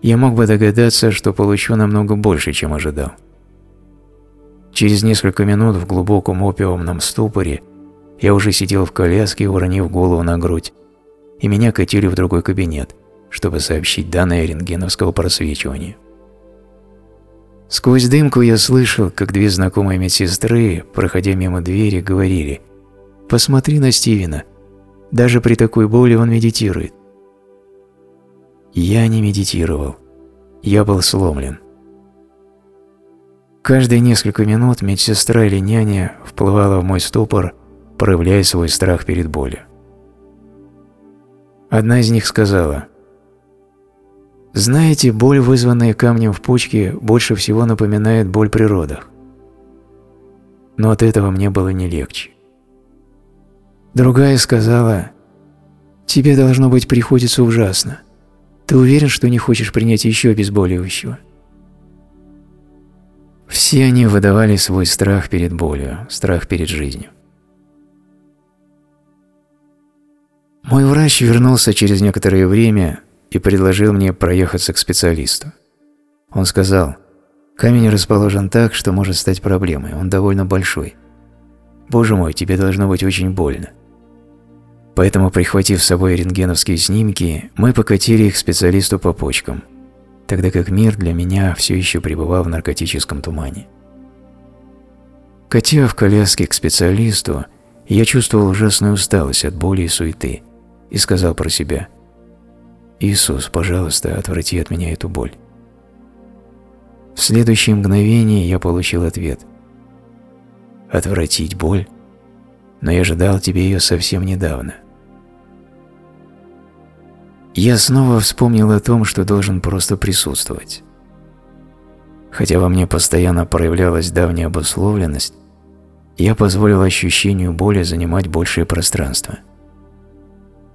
я мог бы догадаться, что получу намного больше, чем ожидал. Через несколько минут в глубоком опиумном ступоре я уже сидел в коляске, уронив голову на грудь, и меня катили в другой кабинет, чтобы сообщить данные рентгеновского просвечивания. Сквозь дымку я слышал, как две знакомые медсестры, проходя мимо двери, говорили «Посмотри на Стивена, даже при такой боли он медитирует». Я не медитировал, я был сломлен. Каждые несколько минут медсестра или няня вплывала в мой ступор, проявляя свой страх перед болью. Одна из них сказала, «Знаете, боль, вызванная камнем в почке, больше всего напоминает боль при родах. Но от этого мне было не легче. Другая сказала, «Тебе, должно быть, приходится ужасно. Ты уверен, что не хочешь принять еще обезболивающего?» Все они выдавали свой страх перед болью, страх перед жизнью. Мой врач вернулся через некоторое время и предложил мне проехаться к специалисту. Он сказал, камень расположен так, что может стать проблемой, он довольно большой. Боже мой, тебе должно быть очень больно. Поэтому, прихватив с собой рентгеновские снимки, мы покатили их специалисту по почкам, тогда как мир для меня все еще пребывал в наркотическом тумане. Катя в коляске к специалисту, я чувствовал ужасную усталость от боли и суеты – и сказал про себя «Иисус, пожалуйста, отврати от меня эту боль». В следующее мгновение я получил ответ «Отвратить боль? Но я ждал тебе ее совсем недавно». Я снова вспомнил о том, что должен просто присутствовать. Хотя во мне постоянно проявлялась давняя обусловленность, я позволил ощущению боли занимать большее пространство –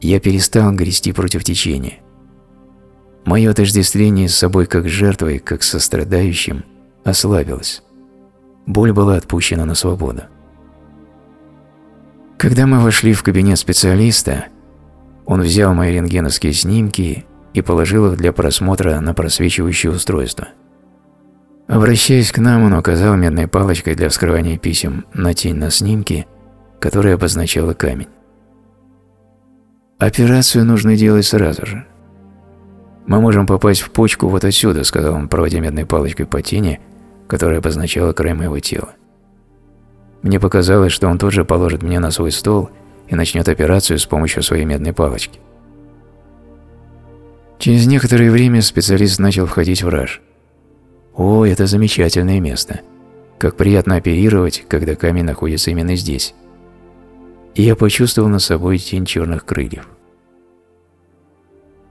я перестал грести против течения. Мое отождествление с собой как жертвой, как сострадающим, ослабилось. Боль была отпущена на свободу. Когда мы вошли в кабинет специалиста, он взял мои рентгеновские снимки и положил их для просмотра на просвечивающее устройство. Обращаясь к нам, он указал медной палочкой для вскрывания писем на тень на снимке, которая обозначала камень. Операцию нужно делать сразу же. Мы можем попасть в почку вот отсюда, сказал он, проводя медной палочкой по тени, которая обозначала край моего тела. Мне показалось, что он тут же положит меня на свой стол и начнет операцию с помощью своей медной палочки. Через некоторое время специалист начал входить в раж. О, это замечательное место. Как приятно оперировать, когда камень находится именно здесь и я почувствовал на собой тень черных крыльев.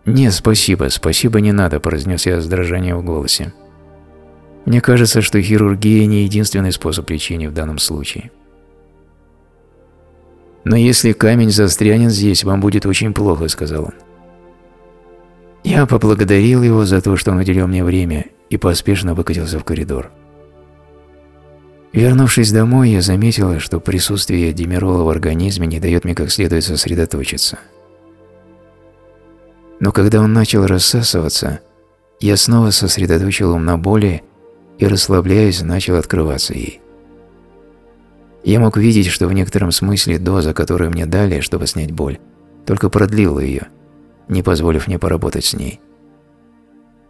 «Нет, спасибо, спасибо не надо», – произнес я с дрожанием в голосе. «Мне кажется, что хирургия не единственный способ лечения в данном случае». «Но если камень застрянет здесь, вам будет очень плохо», – сказал он. Я поблагодарил его за то, что он уделил мне время, и поспешно выкатился в коридор. Вернувшись домой, я заметила, что присутствие димерола в организме не дает мне как следует сосредоточиться. Но когда он начал рассасываться, я снова сосредоточил ум на боли и, расслабляясь, начал открываться ей. Я мог видеть, что в некотором смысле доза, которую мне дали, чтобы снять боль, только продлила ее, не позволив мне поработать с ней.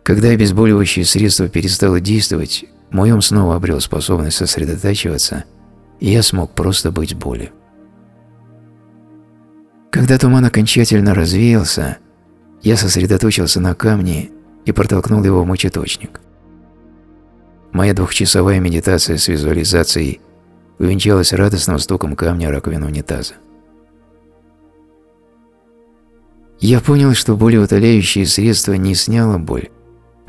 Когда обезболивающее средство перестало действовать, мой ум снова обрел способность сосредотачиваться, и я смог просто быть болью. Когда туман окончательно развеялся, я сосредоточился на камне и протолкнул его в мочеточник. Моя двухчасовая медитация с визуализацией увенчалась радостным стуком камня раковины унитаза. Я понял, что болеутоляющее средство не сняло боль,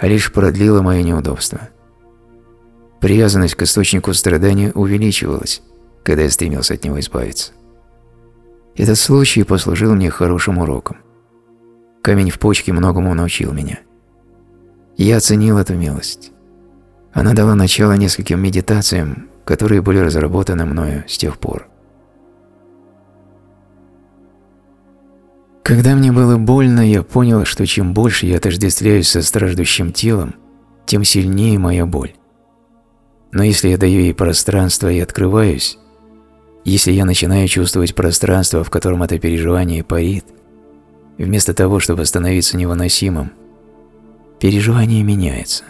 а лишь продлило мое неудобство – Привязанность к источнику страдания увеличивалась, когда я стремился от него избавиться. Этот случай послужил мне хорошим уроком. Камень в почке многому научил меня. Я оценил эту милость. Она дала начало нескольким медитациям, которые были разработаны мною с тех пор. Когда мне было больно, я понял, что чем больше я отождествляюсь со страждущим телом, тем сильнее моя боль. Но если я даю ей пространство и открываюсь, если я начинаю чувствовать пространство, в котором это переживание парит, вместо того, чтобы становиться невыносимым, переживание меняется.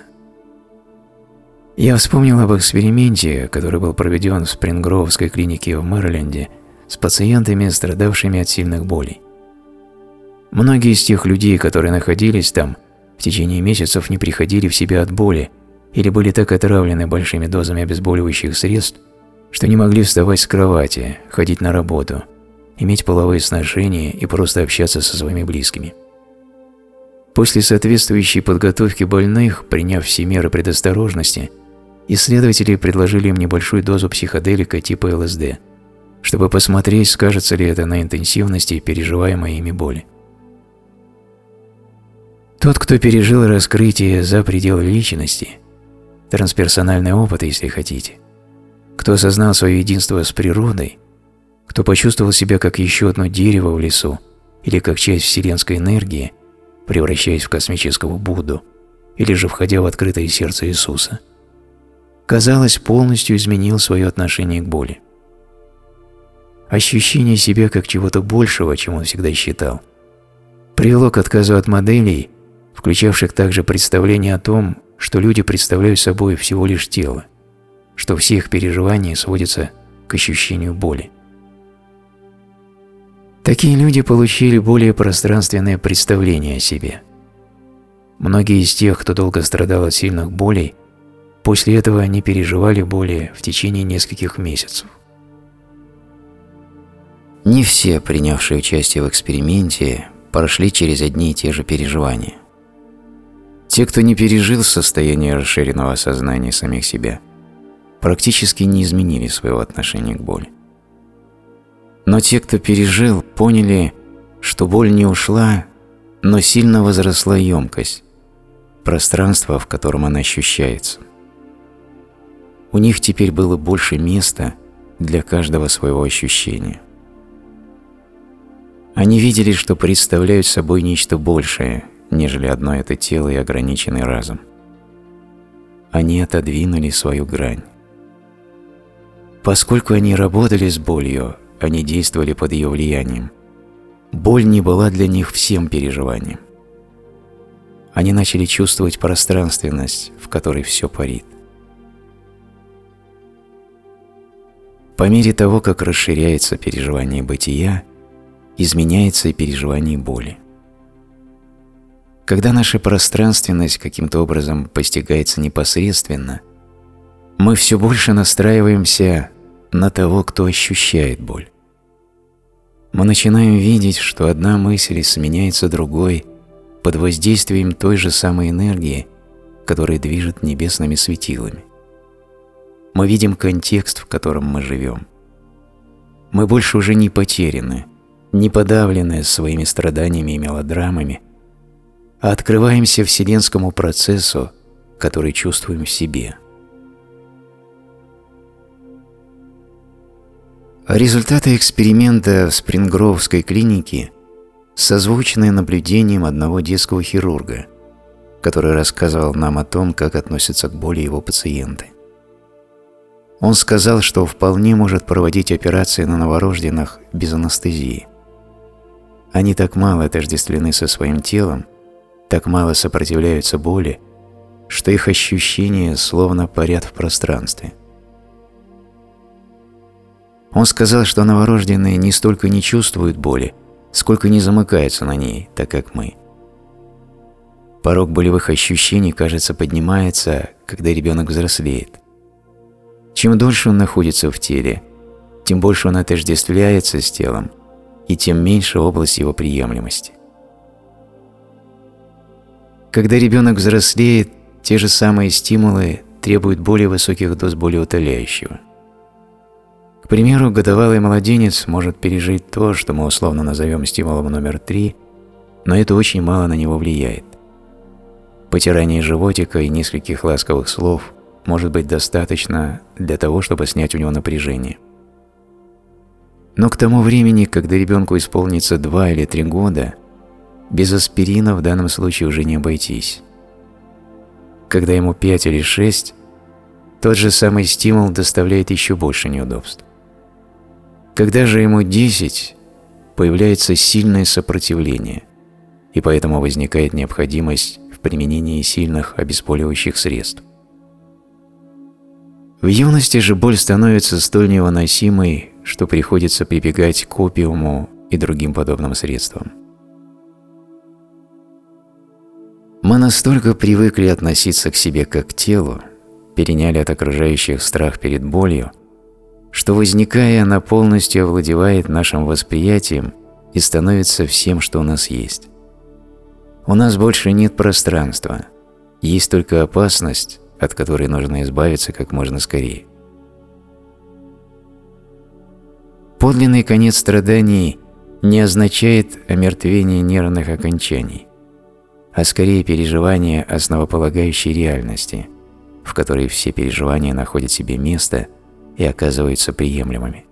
Я вспомнил об эксперименте, который был проведен в Спрингровской клинике в Мэриленде с пациентами, страдавшими от сильных болей. Многие из тех людей, которые находились там, в течение месяцев не приходили в себя от боли или были так отравлены большими дозами обезболивающих средств, что не могли вставать с кровати, ходить на работу, иметь половые сношения и просто общаться со своими близкими. После соответствующей подготовки больных, приняв все меры предосторожности, исследователи предложили им небольшую дозу психоделика типа ЛСД, чтобы посмотреть, скажется ли это на интенсивности переживаемой ими боли. Тот, кто пережил раскрытие за пределы личности, трансперсональный опыт, если хотите, кто осознал свое единство с природой, кто почувствовал себя как еще одно дерево в лесу или как часть вселенской энергии, превращаясь в космического Будду, или же входя в открытое сердце Иисуса, казалось, полностью изменил свое отношение к боли. Ощущение себя как чего-то большего, чем он всегда считал, привело к отказу от моделей, включавших также представление о том, что люди представляют собой всего лишь тело, что все их переживания сводятся к ощущению боли. Такие люди получили более пространственное представление о себе. Многие из тех, кто долго страдал от сильных болей, после этого не переживали боли в течение нескольких месяцев. Не все, принявшие участие в эксперименте, прошли через одни и те же переживания. Те, кто не пережил состояние расширенного сознания самих себя – практически не изменили своего отношения к боли. Но те, кто пережил, поняли, что боль не ушла, но сильно возросла емкость, пространство, в котором она ощущается. У них теперь было больше места для каждого своего ощущения. Они видели, что представляют собой нечто большее, нежели одно это тело и ограниченный разум. Они отодвинули свою грань. Поскольку они работали с болью, они действовали под ее влиянием. Боль не была для них всем переживанием. Они начали чувствовать пространственность, в которой все парит. По мере того, как расширяется переживание бытия, изменяется и переживание боли. Когда наша пространственность каким-то образом постигается непосредственно, мы все больше настраиваемся на того, кто ощущает боль. Мы начинаем видеть, что одна мысль сменяется другой под воздействием той же самой энергии, которая движет небесными светилами. Мы видим контекст, в котором мы живем. Мы больше уже не потеряны, не подавлены своими страданиями и мелодрамами, а открываемся вселенскому процессу, который чувствуем в себе – Результаты эксперимента в Спрингровской клинике созвучны наблюдением одного детского хирурга, который рассказывал нам о том, как относятся к боли его пациенты. Он сказал, что вполне может проводить операции на новорожденных без анестезии. Они так мало отождествлены со своим телом, так мало сопротивляются боли, что их ощущения словно парят в пространстве – он сказал, что новорожденные не столько не чувствуют боли, сколько не замыкаются на ней, так как мы. Порог болевых ощущений, кажется, поднимается, когда ребенок взрослеет. Чем дольше он находится в теле, тем больше он отождествляется с телом, и тем меньше область его приемлемости. Когда ребенок взрослеет, те же самые стимулы требуют более высоких доз болеутоляющего – К примеру, годовалый младенец может пережить то, что мы условно назовем стимулом номер три, но это очень мало на него влияет. Потирание животика и нескольких ласковых слов может быть достаточно для того, чтобы снять у него напряжение. Но к тому времени, когда ребенку исполнится два или три года, без аспирина в данном случае уже не обойтись. Когда ему пять или шесть, тот же самый стимул доставляет еще больше неудобств. Когда же ему десять, появляется сильное сопротивление, и поэтому возникает необходимость применении сильных обезболивающих средств. В юности же боль становится столь невыносимой, что приходится прибегать к опиуму и другим подобным средствам. Мы настолько привыкли относиться к себе как к телу, переняли от окружающих страх перед болью, что возникая, она полностью овладевает нашим восприятием и становится всем, что у нас есть. У нас больше нет пространства, есть только опасность, от которой нужно избавиться как можно скорее. Подлинный конец страданий не означает омертвение нервных окончаний, а скорее переживание основополагающей реальности, в которой все переживания находят себе место и оказываются приемлемыми.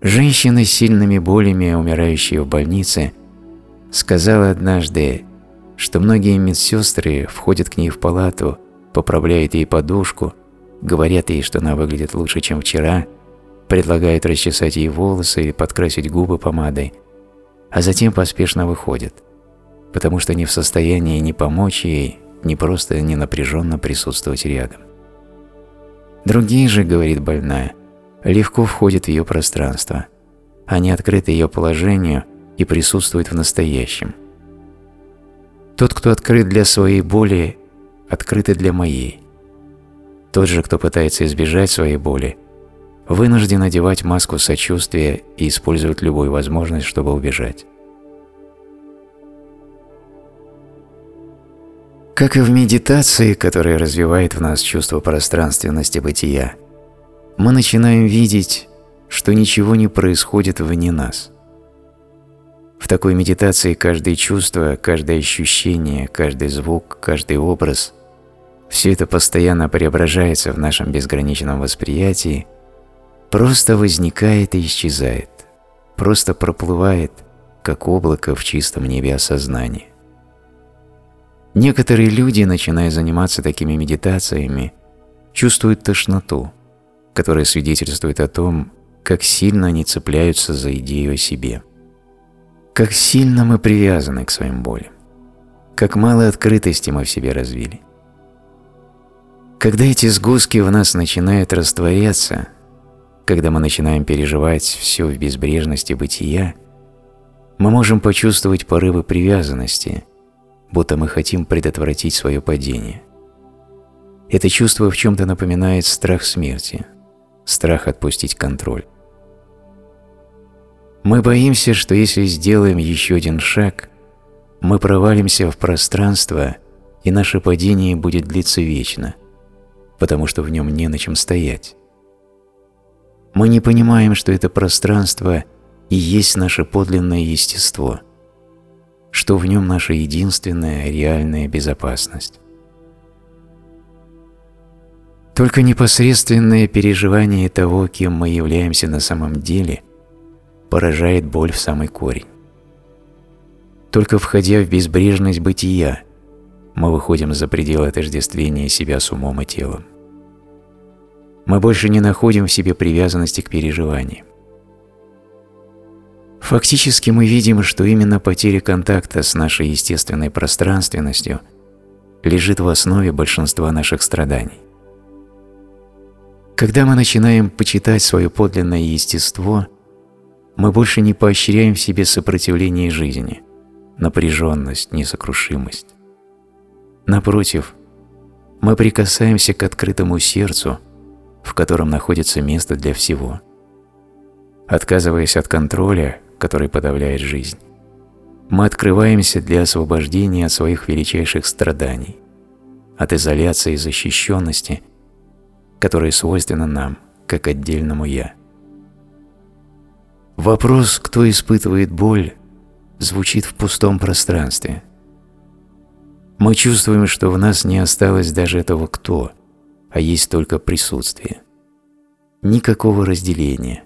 Женщины с сильными болями, умирающие в больнице, сказала однажды, что многие медсестры входят к ней в палату, поправляют ей подушку, говорят ей, что она выглядит лучше, чем вчера, предлагают расчесать ей волосы или подкрасить губы помадой, а затем поспешно выходят, потому что не в состоянии ни помочь ей, ни просто не напряженно присутствовать рядом. Другие же, говорит больная, легко входят в ее пространство, они открыты ее положению – и присутствует в настоящем. Тот, кто открыт для своей боли, открыт и для моей. Тот же, кто пытается избежать своей боли, вынужден одевать маску сочувствия и использовать любую возможность, чтобы убежать. Как и в медитации, которая развивает в нас чувство пространственности бытия, мы начинаем видеть, что ничего не происходит вне нас – в такой медитации каждое чувство, каждое ощущение, каждый звук, каждый образ – все это постоянно преображается в нашем безграничном восприятии, просто возникает и исчезает, просто проплывает, как облако в чистом небе осознания. Некоторые люди, начиная заниматься такими медитациями, чувствуют тошноту, которая свидетельствует о том, как сильно они цепляются за идею о себе. Как сильно мы привязаны к своим болям. Как мало открытости мы в себе развили. Когда эти сгустки в нас начинают растворяться, когда мы начинаем переживать все в безбрежности бытия, мы можем почувствовать порывы привязанности, будто мы хотим предотвратить свое падение. Это чувство в чем-то напоминает страх смерти, страх отпустить контроль. Мы боимся, что если сделаем еще один шаг, мы провалимся в пространство, и наше падение будет длиться вечно, потому что в нем не на чем стоять. Мы не понимаем, что это пространство и есть наше подлинное естество, что в нем наша единственная реальная безопасность. Только непосредственное переживание того, кем мы являемся на самом деле – поражает боль в самый корень. Только входя в безбрежность бытия, мы выходим за пределы отождествления себя с умом и телом. Мы больше не находим в себе привязанности к переживаниям. Фактически мы видим, что именно потеря контакта с нашей естественной пространственностью лежит в основе большинства наших страданий. Когда мы начинаем почитать свое подлинное естество – мы больше не поощряем в себе сопротивление жизни, напряженность, несокрушимость. Напротив, мы прикасаемся к открытому сердцу, в котором находится место для всего. Отказываясь от контроля, который подавляет жизнь, мы открываемся для освобождения от своих величайших страданий, от изоляции и защищенности, которые свойственны нам как отдельному «я». Вопрос, кто испытывает боль, звучит в пустом пространстве. Мы чувствуем, что в нас не осталось даже этого «кто», а есть только присутствие. Никакого разделения.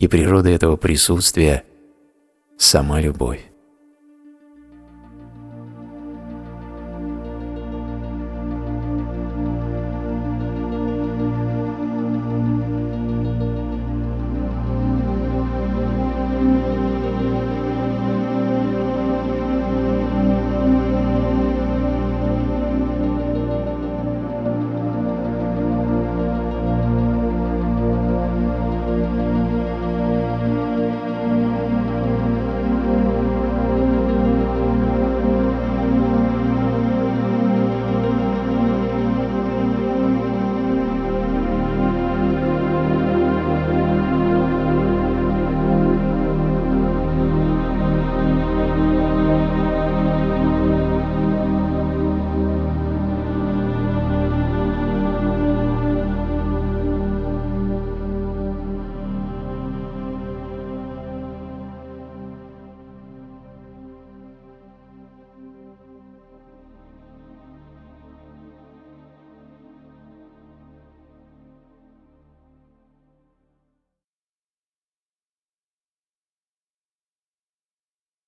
И природа этого присутствия – сама любовь.